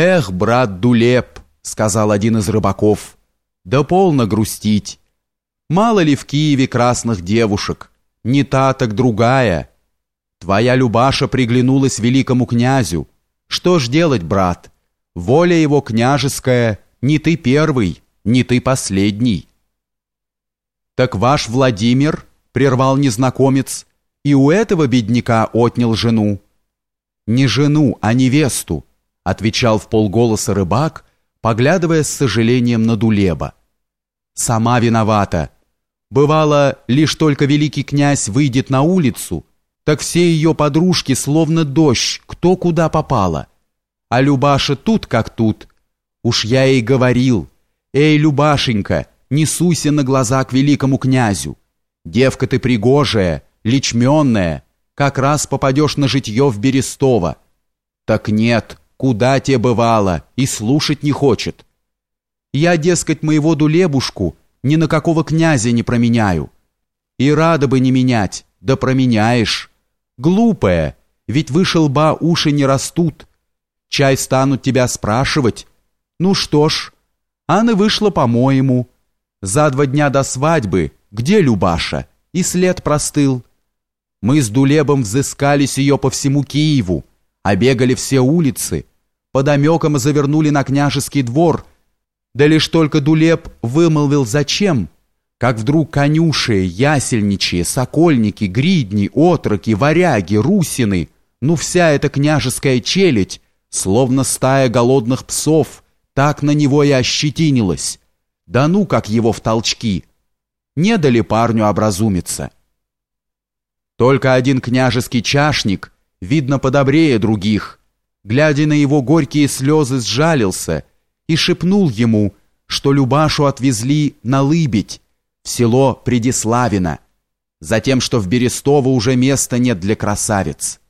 «Эх, брат Дулеп», — сказал один из рыбаков, — «да полно грустить. Мало ли в Киеве красных девушек, не та, так другая. Твоя Любаша приглянулась великому князю. Что ж делать, брат? Воля его княжеская, не ты первый, не ты последний». «Так ваш Владимир», — прервал незнакомец, — «и у этого бедняка отнял жену». «Не жену, а невесту», отвечал в полголоса рыбак, поглядывая с сожалением на Дулеба. Сама виновата. Бывало, лишь только великий князь выйдет на улицу, так все ее подружки словно дождь, кто куда попало. А Любаша тут как тут. Уж я ей говорил, «Эй, Любашенька, не на глаза к великому князю. Девка ты пригожая, лечменная, как раз попадешь на житье в Берестово». Так нет, Куда те бывало, и слушать не хочет. Я, дескать, моего дулебушку ни на какого князя не променяю. И рада бы не менять, да променяешь. Глупая, ведь выше лба уши не растут. Чай станут тебя спрашивать. Ну что ж, Анна вышла по-моему. За два дня до свадьбы, где Любаша? И след простыл. Мы с Дулебом взыскались ее по всему Киеву, обегали все улицы, под омеком завернули на княжеский двор, да лишь только Дулеп вымолвил зачем, как вдруг конюши, ясельничьи, сокольники, гридни, отроки, варяги, русины, ну вся эта княжеская челядь, словно стая голодных псов, так на него и ощетинилась. Да ну, как его в толчки! Не дали парню образумиться. Только один княжеский чашник, видно подобрее других, глядя на его горькие слезы, сжалился и шепнул ему, что Любашу отвезли на Лыбедь, в село Предиславино, затем, что в Берестово уже места нет для красавиц.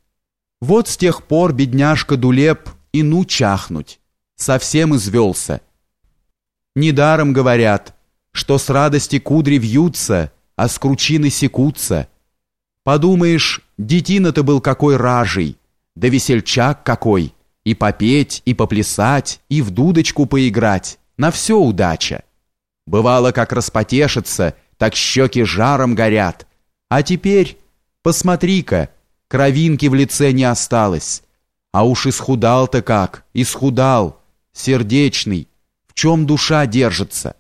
Вот с тех пор бедняжка Дулеп и ну чахнуть, совсем извелся. Недаром говорят, что с радости кудри вьются, а с кручины секутся. Подумаешь, детина-то был какой ражий, да весельчак какой, и попеть, и поплясать, и в дудочку поиграть, на все удача. Бывало, как распотешится, так щеки жаром горят. А теперь, посмотри-ка, кровинки в лице не осталось. А уж исхудал-то как, исхудал, сердечный, в чем душа держится.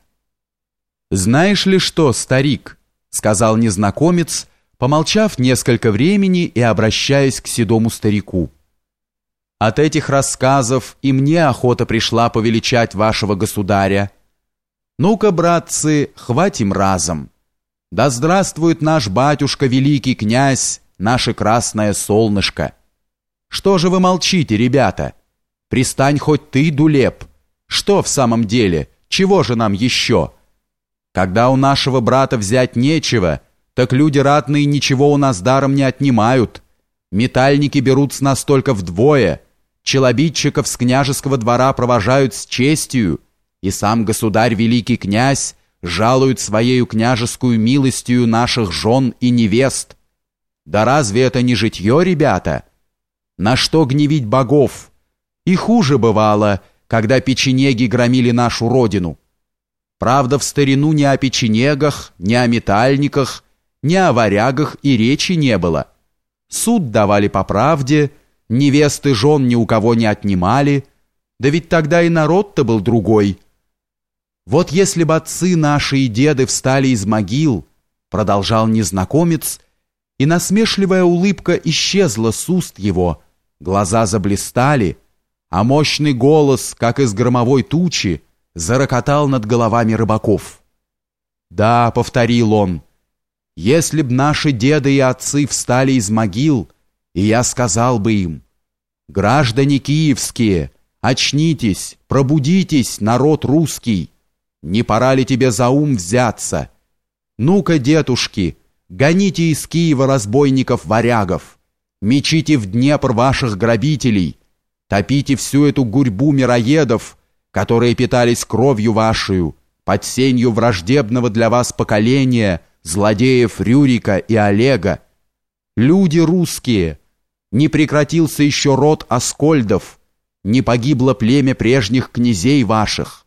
«Знаешь ли что, старик?» — сказал незнакомец, помолчав несколько времени и обращаясь к седому старику. «От этих рассказов и мне охота пришла повеличать вашего государя. Ну-ка, братцы, хватим разом. Да здравствует наш батюшка, великий князь, наше красное солнышко. Что же вы молчите, ребята? Пристань хоть ты, Дулеп. Что в самом деле? Чего же нам еще? Когда у нашего брата взять нечего — так люди ратные ничего у нас даром не отнимают. Метальники берут с нас только вдвое, челобитчиков с княжеского двора провожают с честью, и сам государь великий князь жалует своею княжескую милостью наших жен и невест. Да разве это не житье, ребята? На что гневить богов? И хуже бывало, когда печенеги громили нашу родину. Правда, в старину ни о печенегах, ни о метальниках, ни о варягах и речи не было. Суд давали по правде, невесты жен ни у кого не отнимали, да ведь тогда и народ-то был другой. Вот если бы отцы наши и деды встали из могил, продолжал незнакомец, и насмешливая улыбка исчезла с уст его, глаза заблистали, а мощный голос, как из громовой тучи, зарокотал над головами рыбаков. «Да», — повторил он, — если б наши деды и отцы встали из могил, и я сказал бы им, «Граждане киевские, очнитесь, пробудитесь, народ русский! Не пора ли тебе за ум взяться? Ну-ка, дедушки, гоните из Киева разбойников-варягов, мечите в Днепр ваших грабителей, топите всю эту гурьбу мироедов, которые питались кровью вашей, под сенью враждебного для вас поколения — злодеев Рюрика и Олега. Люди русские, не прекратился еще род Аскольдов, не погибло племя прежних князей ваших.